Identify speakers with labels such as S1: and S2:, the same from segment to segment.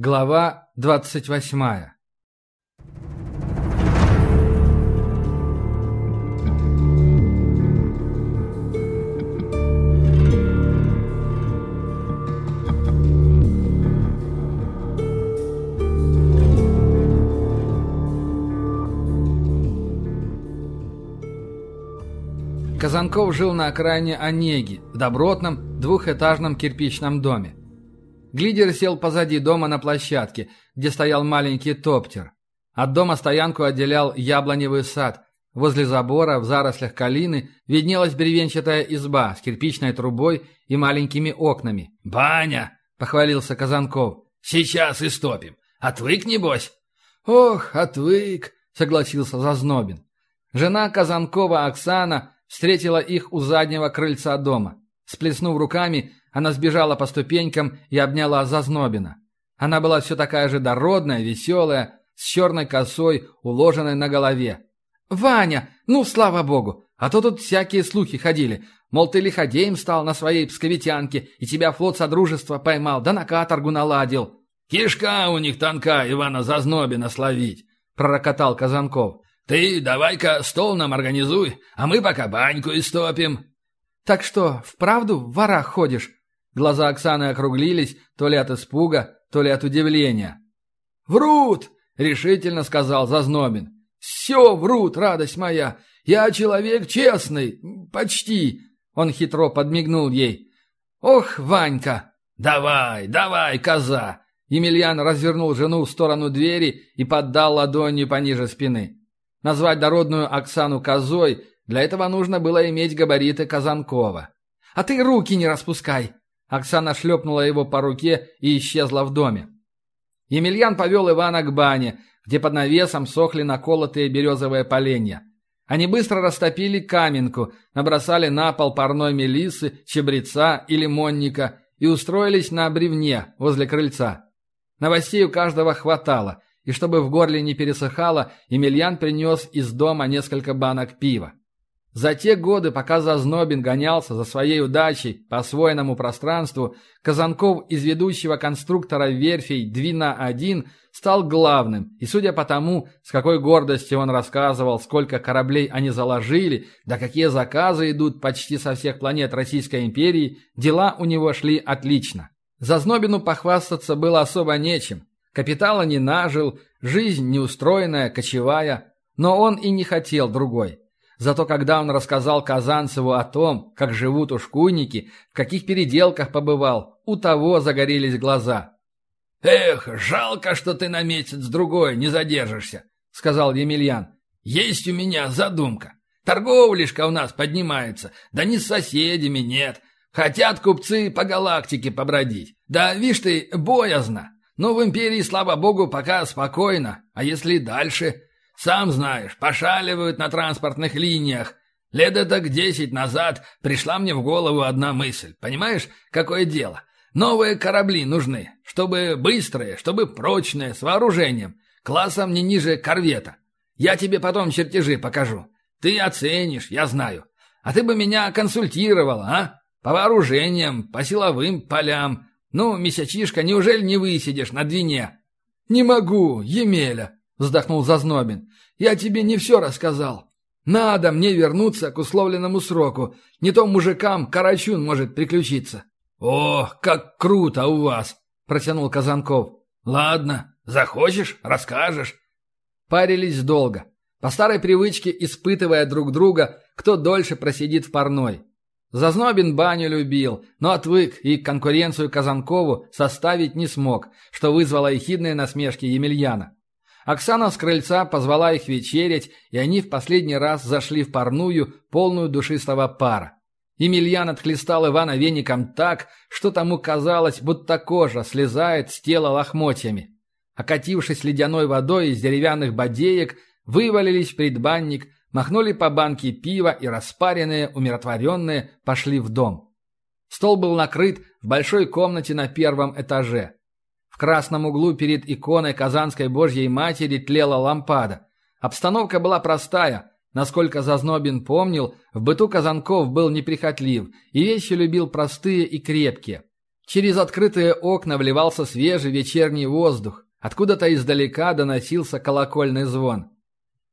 S1: Глава двадцать восьмая Казанков жил на окраине Онеги, в добротном двухэтажном кирпичном доме. Глидер сел позади дома на площадке, где стоял маленький топтер. От дома стоянку отделял яблоневый сад. Возле забора, в зарослях калины, виднелась бревенчатая изба с кирпичной трубой и маленькими окнами.
S2: «Баня!» — похвалился Казанков. «Сейчас и стопим. Отвык, небось?»
S1: «Ох, отвык!» — согласился Зазнобин. Жена Казанкова Оксана встретила их у заднего крыльца дома. Сплеснув руками, она сбежала по ступенькам и обняла Зазнобина. Она была все такая же дородная, веселая, с черной косой, уложенной на голове. «Ваня! Ну, слава богу! А то тут всякие слухи ходили. Мол, ты лиходеем стал на своей псковитянке, и тебя флот Содружества поймал, да на каторгу наладил».
S2: «Кишка у них тонка Ивана Зазнобина словить», — пророкотал Казанков. «Ты давай-ка стол нам организуй, а мы пока баньку истопим».
S1: «Так что, вправду в ворах ходишь?» Глаза Оксаны округлились, то ли от испуга, то ли от удивления.
S2: «Врут!» — решительно сказал Зазнобин. «Все врут, радость моя! Я человек честный, почти!» Он хитро подмигнул ей. «Ох, Ванька!» «Давай, давай, коза!»
S1: Емельян развернул жену в сторону двери и поддал ладонью пониже спины. Назвать дородную Оксану козой для этого нужно было иметь габариты Казанкова. «А ты руки не распускай!» Оксана шлепнула его по руке и исчезла в доме. Емельян повел Ивана к бане, где под навесом сохли наколотые березовые поленья. Они быстро растопили каменку, набросали на пол парной мелисы, чебреца и лимонника и устроились на бревне возле крыльца. Новостей у каждого хватало, и чтобы в горле не пересыхало, Емельян принес из дома несколько банок пива. За те годы, пока Зазнобин гонялся за своей удачей по освоенному пространству, Казанков из ведущего конструктора верфей «Двина-1» стал главным, и судя по тому, с какой гордостью он рассказывал, сколько кораблей они заложили, да какие заказы идут почти со всех планет Российской империи, дела у него шли отлично. Зазнобину похвастаться было особо нечем. Капитала не нажил, жизнь неустроенная, кочевая. Но он и не хотел другой. Зато когда он рассказал Казанцеву о том, как живут ушкуйники, в каких переделках побывал, у того загорелись глаза.
S2: «Эх, жалко, что ты на месяц-другой не задержишься», — сказал Емельян. «Есть у меня задумка. Торговлишка у нас поднимается, да не с соседями, нет. Хотят купцы по галактике побродить. Да, вишь ты, боязно. Но в империи, слава богу, пока спокойно. А если дальше? Сам знаешь, пошаливают на транспортных линиях. Лет так десять назад пришла мне в голову одна мысль. Понимаешь, какое дело? Новые корабли нужны, чтобы быстрые, чтобы прочные, с вооружением, классом не ниже корвета. Я тебе потом чертежи покажу. Ты оценишь, я знаю. А ты бы меня консультировал, а? По вооружениям, по силовым полям, «Ну, месячишка, неужели не высидишь на двине?»
S1: «Не могу, Емеля», — вздохнул Зазнобин. «Я тебе не все рассказал. Надо мне вернуться к условленному сроку. Не то мужикам карачун может приключиться».
S2: «О, как круто у вас!» — протянул Казанков. «Ладно, захочешь — расскажешь».
S1: Парились долго, по старой привычке испытывая друг друга, кто дольше просидит в парной. Зазнобин баню любил, но отвык и конкуренцию Казанкову составить не смог, что вызвало ехидные насмешки Емельяна. Оксана с крыльца позвала их вечерять, и они в последний раз зашли в парную, полную душистого пара. Емельян отхлестал Ивана веником так, что тому казалось, будто кожа слезает с тела лохмотьями. Окатившись ледяной водой из деревянных бодеек, вывалились в предбанник, махнули по банке пива и распаренные, умиротворенные, пошли в дом. Стол был накрыт в большой комнате на первом этаже. В красном углу перед иконой Казанской Божьей Матери тлела лампада. Обстановка была простая. Насколько Зазнобин помнил, в быту Казанков был неприхотлив и вещи любил простые и крепкие. Через открытые окна вливался свежий вечерний воздух. Откуда-то издалека доносился колокольный звон.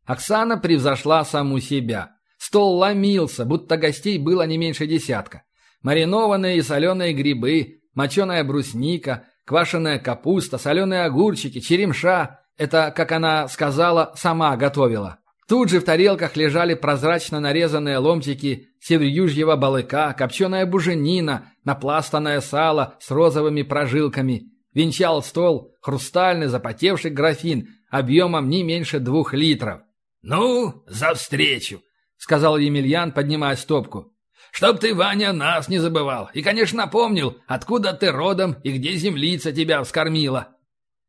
S1: Оксана превзошла саму себя. Стол ломился, будто гостей было не меньше десятка. Маринованные и соленые грибы, моченая брусника, квашеная капуста, соленые огурчики, черемша – это, как она сказала, сама готовила. Тут же в тарелках лежали прозрачно нарезанные ломтики северюжьего балыка, копченая буженина, напластанное сало с розовыми прожилками. Венчал стол хрустальный запотевший графин объемом не меньше двух литров.
S2: «Ну, за встречу!»
S1: — сказал Емельян, поднимая стопку.
S2: «Чтоб ты, Ваня, нас не забывал. И, конечно, помнил, откуда ты родом и где землица тебя вскормила».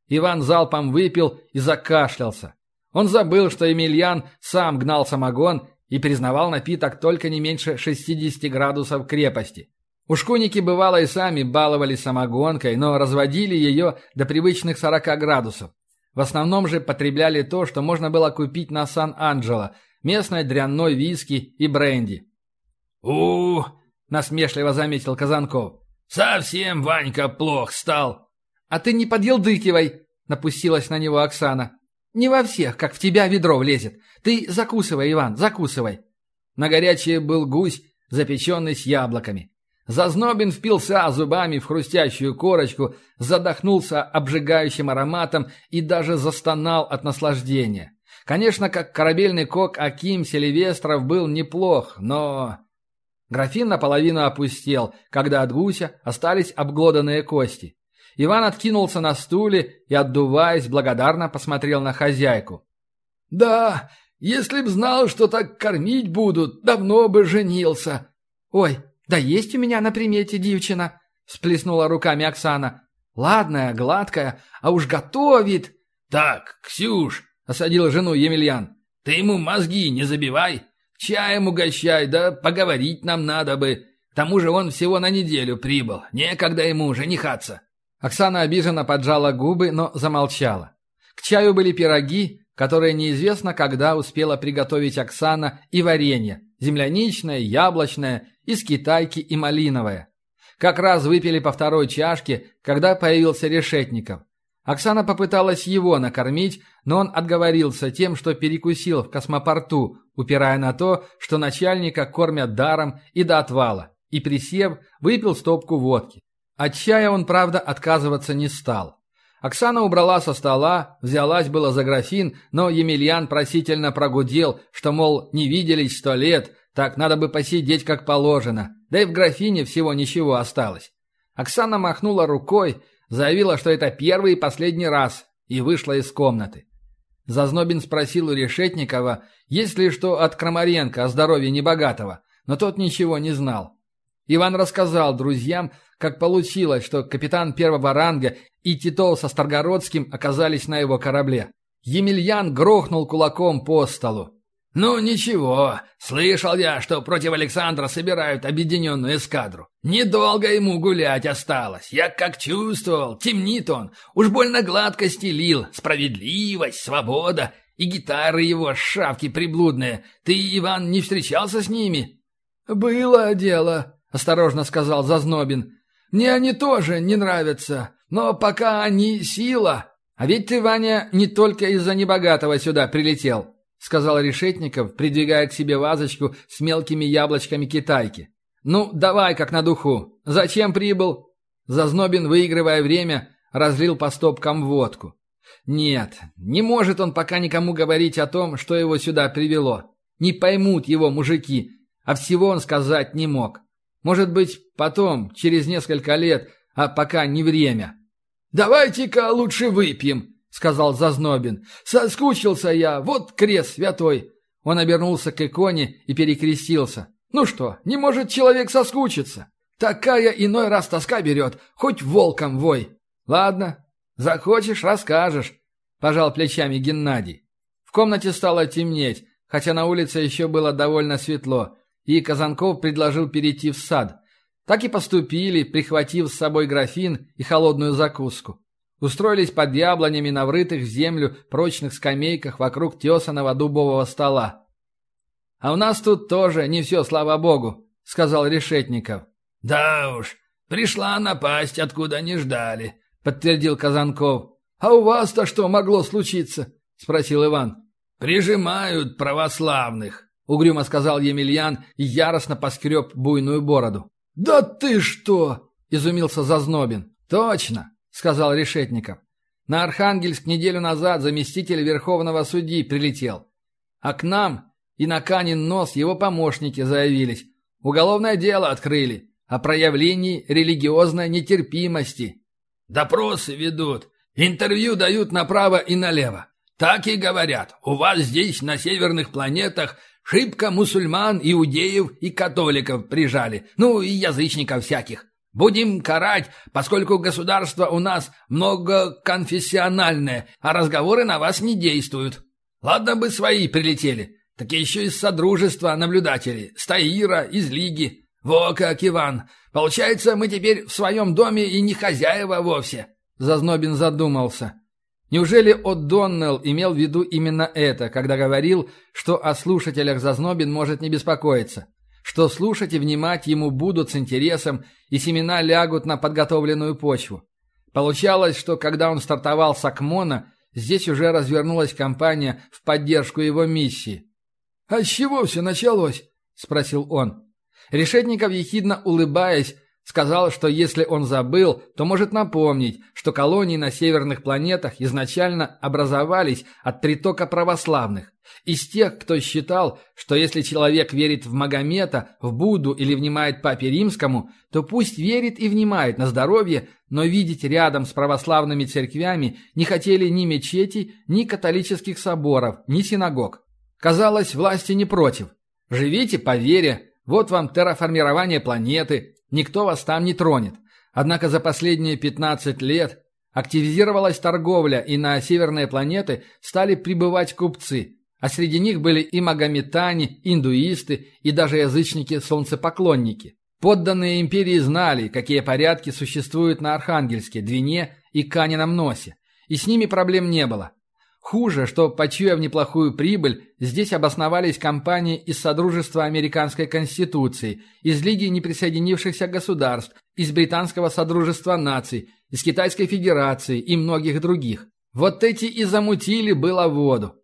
S1: Иван залпом выпил и закашлялся. Он забыл, что Емельян сам гнал самогон и признавал напиток только не меньше 60 градусов крепости. Ушкунники бывало и сами баловались самогонкой, но разводили ее до привычных 40 градусов. В основном же потребляли то, что можно было купить на Сан-Анджело – местной дрянной виски и бренди.
S2: У,
S1: насмешливо заметил Казанков.
S2: «Совсем Ванька плох стал!»
S1: «А ты не подъелдыкивай!» – напустилась на него Оксана. Не во всех, как в тебя ведро влезет. Ты закусывай, Иван, закусывай. На горячее был гусь, запеченный с яблоками. Зазнобин впился зубами в хрустящую корочку, задохнулся обжигающим ароматом и даже застонал от наслаждения. Конечно, как корабельный кок Аким Селивестров был неплох, но... Графин наполовину опустел, когда от гуся остались обглоданные кости. Иван откинулся на стуле и, отдуваясь, благодарно посмотрел на хозяйку.
S2: «Да, если б знал, что так кормить будут, давно бы женился».
S1: «Ой, да есть у меня на примете девчина», — сплеснула руками Оксана. «Ладная, гладкая, а уж готовит».
S2: «Так, Ксюш», — осадил жену Емельян, — «ты ему мозги не забивай. Чаем угощай, да поговорить нам надо бы. К тому же он всего на неделю прибыл, некогда ему женихаться».
S1: Оксана обиженно поджала губы, но замолчала. К чаю были пироги, которые неизвестно когда успела приготовить Оксана, и варенье, земляничное, яблочное, из китайки и малиновое. Как раз выпили по второй чашке, когда появился Решетников. Оксана попыталась его накормить, но он отговорился тем, что перекусил в космопорту, упирая на то, что начальника кормят даром и до отвала, и, присев, выпил стопку водки. От чая он, правда, отказываться не стал. Оксана убрала со стола, взялась было за графин, но Емельян просительно прогудел, что, мол, не виделись сто лет, так надо бы посидеть как положено, да и в графине всего ничего осталось. Оксана махнула рукой, заявила, что это первый и последний раз, и вышла из комнаты. Зазнобин спросил у Решетникова, есть ли что от Крамаренко о здоровье небогатого, но тот ничего не знал. Иван рассказал друзьям, как получилось, что капитан первого ранга и Титов со Старгородским оказались на его корабле. Емельян грохнул кулаком по столу.
S2: «Ну ничего, слышал я, что против Александра собирают объединенную эскадру. Недолго ему гулять осталось. Я как чувствовал, темнит он. Уж больно гладко стелил. Справедливость, свобода и гитары его шавки приблудные. Ты, Иван, не встречался с ними?»
S1: «Было дело», — осторожно сказал Зазнобин. Мне они тоже не нравятся, но пока они сила. А ведь ты, Ваня, не только из-за небогатого сюда прилетел, сказал Решетников, придвигая к себе вазочку с мелкими яблочками китайки. Ну, давай как на духу. Зачем прибыл? Зазнобин, выигрывая время, разлил по стопкам водку. Нет, не может он пока никому говорить о том, что его сюда привело. Не поймут его мужики, а всего он сказать не мог. Может быть, потом, через несколько лет, а пока не время. «Давайте-ка лучше выпьем», — сказал Зазнобин. «Соскучился я, вот крест святой». Он обернулся к иконе и перекрестился. «Ну что, не может человек соскучиться? Такая иной раз тоска берет, хоть волком вой». «Ладно, захочешь, расскажешь», — пожал плечами Геннадий. В комнате стало темнеть, хотя на улице еще было довольно светло и Казанков предложил перейти в сад. Так и поступили, прихватив с собой графин и холодную закуску. Устроились под яблонями на врытых в землю прочных скамейках вокруг тесаного дубового стола. «А у нас тут тоже не все, слава богу», — сказал Решетников.
S2: «Да уж, Пришла напасть, откуда не ждали», — подтвердил Казанков.
S1: «А у вас-то что могло случиться?» — спросил Иван.
S2: «Прижимают православных», —
S1: угрюмо сказал Емельян и яростно поскреб буйную бороду.
S2: «Да ты что!»
S1: — изумился Зазнобин. «Точно!» — сказал Решетников. «На Архангельск неделю назад заместитель Верховного судьи прилетел. А к нам и на Канин нос его помощники заявились. Уголовное дело открыли о проявлении религиозной нетерпимости.
S2: Допросы ведут, интервью дают направо и налево. Так и говорят, у вас здесь, на северных планетах, шибко мусульман, иудеев и католиков прижали, ну и язычников всяких. Будем карать, поскольку государство у нас многоконфессиональное, а разговоры на вас не действуют. Ладно бы свои прилетели, так еще из Содружества наблюдателей, Стаира, из Лиги. Во как, Иван! Получается, мы теперь в своем доме и не хозяева вовсе!»
S1: Зазнобин задумался. Неужели О'Доннелл имел в виду именно это, когда говорил, что о слушателях Зазнобин может не беспокоиться? Что слушать и внимать ему будут с интересом, и семена лягут на подготовленную почву? Получалось, что когда он стартовал с Акмона, здесь уже развернулась кампания в поддержку его миссии.
S2: «А с чего все началось?» – спросил он.
S1: Решетников, ехидно улыбаясь, сказал, что если он забыл, то может напомнить, что колонии на северных планетах изначально образовались от притока православных. Из тех, кто считал, что если человек верит в Магомета, в Будду или внимает Папе Римскому, то пусть верит и внимает на здоровье, но видеть рядом с православными церквями не хотели ни мечетей, ни католических соборов, ни синагог. Казалось, власти не против. Живите по вере, вот вам терраформирование планеты, никто вас там не тронет. Однако за последние 15 лет активизировалась торговля, и на северные планеты стали прибывать купцы, а среди них были и магометане, индуисты, и даже язычники-солнцепоклонники. Подданные империи знали, какие порядки существуют на Архангельске, Двине и Канином Носе, и с ними проблем не было. Хуже, что, почуяв неплохую прибыль, здесь обосновались компании из Содружества Американской Конституции, из Лиги неприсоединившихся государств, из Британского Содружества наций, из Китайской Федерации и многих других. Вот эти и замутили было воду.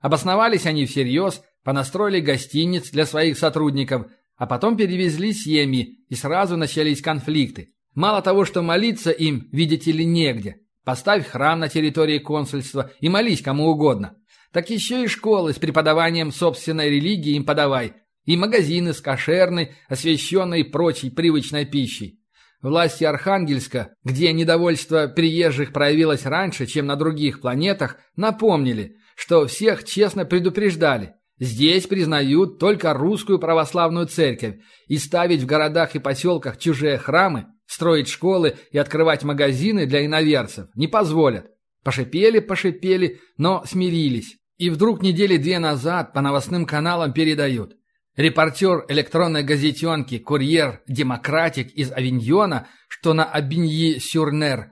S1: Обосновались они всерьез, понастроили гостиниц для своих сотрудников, а потом перевезли семьи, и сразу начались конфликты. Мало того, что молиться им, видите ли, негде – Поставь храм на территории консульства и молись кому угодно. Так еще и школы с преподаванием собственной религии им подавай. И магазины с кошерной, освященной и прочей привычной пищей. Власти Архангельска, где недовольство приезжих проявилось раньше, чем на других планетах, напомнили, что всех честно предупреждали. Здесь признают только русскую православную церковь, и ставить в городах и поселках чужие храмы Строить школы и открывать магазины для иноверцев не позволят. Пошипели, пошипели, но смирились. И вдруг недели две назад по новостным каналам передают. Репортер электронной газетенки «Курьер Демократик» из Авиньона, что на Абиньи-Сюрнер,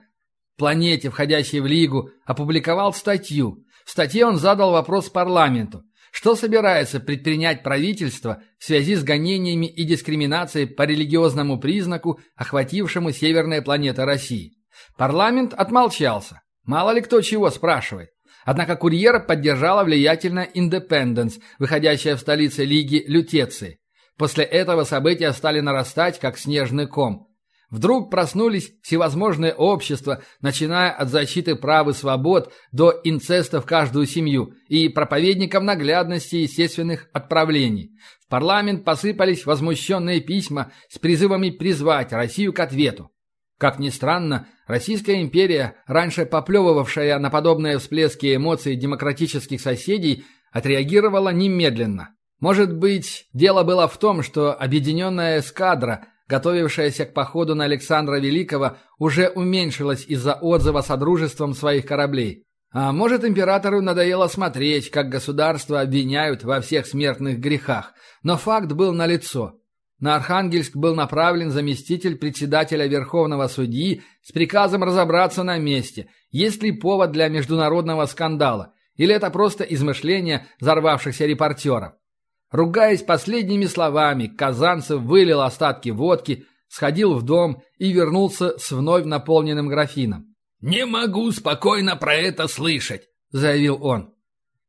S1: планете, входящей в Лигу, опубликовал статью. В статье он задал вопрос парламенту. Что собирается предпринять правительство в связи с гонениями и дискриминацией по религиозному признаку, охватившему северные планеты России? Парламент отмолчался. Мало ли кто чего спрашивает. Однако курьера поддержала влиятельная «Индепенденс», выходящая в столице Лиги Лютеции. После этого события стали нарастать, как снежный ком. Вдруг проснулись всевозможные общества, начиная от защиты прав и свобод до инцеста в каждую семью и проповедников наглядности естественных отправлений. В парламент посыпались возмущенные письма с призывами призвать Россию к ответу. Как ни странно, Российская империя, раньше поплевывавшая на подобные всплески эмоций демократических соседей, отреагировала немедленно. Может быть, дело было в том, что объединенная эскадра – готовившаяся к походу на Александра Великого, уже уменьшилась из-за отзыва содружеством своих кораблей. А может, императору надоело смотреть, как государство обвиняют во всех смертных грехах. Но факт был налицо. На Архангельск был направлен заместитель председателя Верховного судьи с приказом разобраться на месте, есть ли повод для международного скандала, или это просто измышления взорвавшихся репортеров. Ругаясь последними словами, Казанцев вылил остатки водки, сходил в дом и вернулся с вновь наполненным графином.
S2: «Не могу спокойно про это слышать», — заявил он.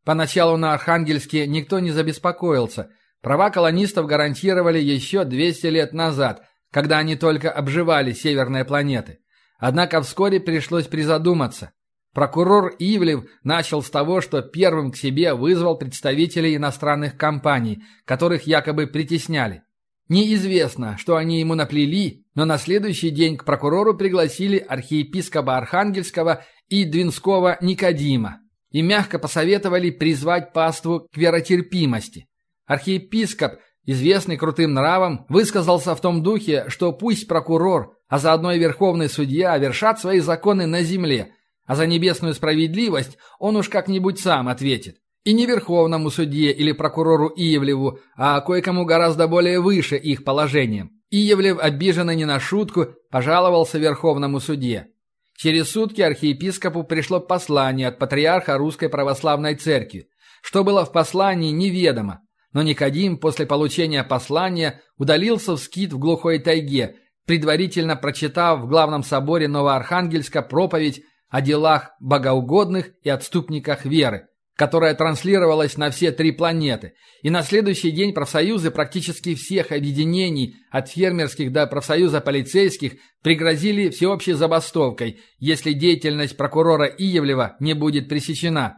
S1: Поначалу на Архангельске никто не забеспокоился. Права колонистов гарантировали еще 200 лет назад, когда они только обживали северные планеты. Однако вскоре пришлось призадуматься. Прокурор Ивлев начал с того, что первым к себе вызвал представителей иностранных компаний, которых якобы притесняли. Неизвестно, что они ему наплели, но на следующий день к прокурору пригласили архиепископа Архангельского и Двинского Никодима и мягко посоветовали призвать паству к веротерпимости. Архиепископ, известный крутым нравом, высказался в том духе, что пусть прокурор, а заодно и верховный судья вершат свои законы на земле – а за небесную справедливость он уж как-нибудь сам ответит. И не верховному судье или прокурору Иевлеву, а кое-кому гораздо более выше их положением. Иевлев, обиженный не на шутку, пожаловался верховному судье. Через сутки архиепископу пришло послание от патриарха Русской Православной Церкви. Что было в послании, неведомо. Но Никодим после получения послания удалился в скит в глухой тайге, предварительно прочитав в главном соборе Новоархангельска проповедь о делах богоугодных и отступниках веры, которая транслировалась на все три планеты, и на следующий день профсоюзы практически всех объединений, от фермерских до профсоюза полицейских, пригрозили всеобщей забастовкой, если деятельность прокурора Иевлева не будет пресечена.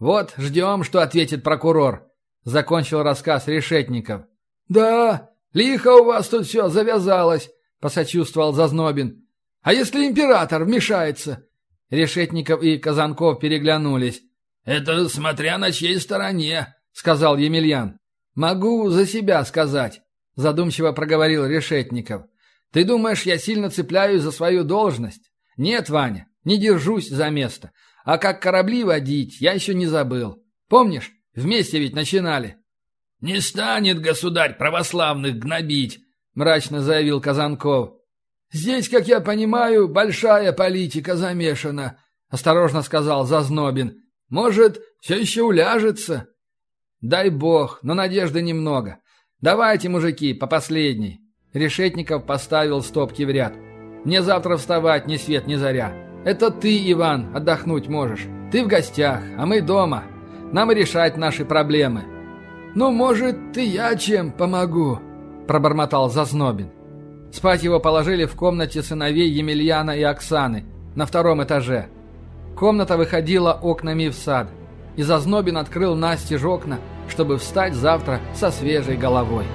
S1: «Вот, ждем, что ответит прокурор», — закончил рассказ Решетников. «Да, лихо у вас тут все завязалось», — посочувствовал Зазнобин. «А если император вмешается? Решетников и Казанков переглянулись.
S2: «Это смотря на чьей стороне», —
S1: сказал Емельян. «Могу за себя сказать», — задумчиво проговорил Решетников. «Ты думаешь, я сильно цепляюсь за свою должность? Нет, Ваня, не держусь за место. А как корабли водить, я еще не забыл. Помнишь, вместе ведь начинали».
S2: «Не станет государь православных гнобить», — мрачно заявил Казанков.
S3: «Здесь, как я понимаю, большая политика замешана», — осторожно сказал Зазнобин. «Может, все еще уляжется?»
S1: «Дай бог, но надежды немного. Давайте, мужики, по последней». Решетников поставил стопки в ряд. «Мне завтра вставать ни свет ни заря. Это ты, Иван, отдохнуть можешь. Ты в гостях, а мы дома. Нам решать наши проблемы».
S3: «Ну, может, ты я чем помогу?» – пробормотал Зазнобин.
S1: Спать его положили в комнате сыновей Емельяна и Оксаны на втором этаже. Комната выходила окнами в сад, и Зазнобин открыл настежь окна, чтобы встать завтра со свежей головой.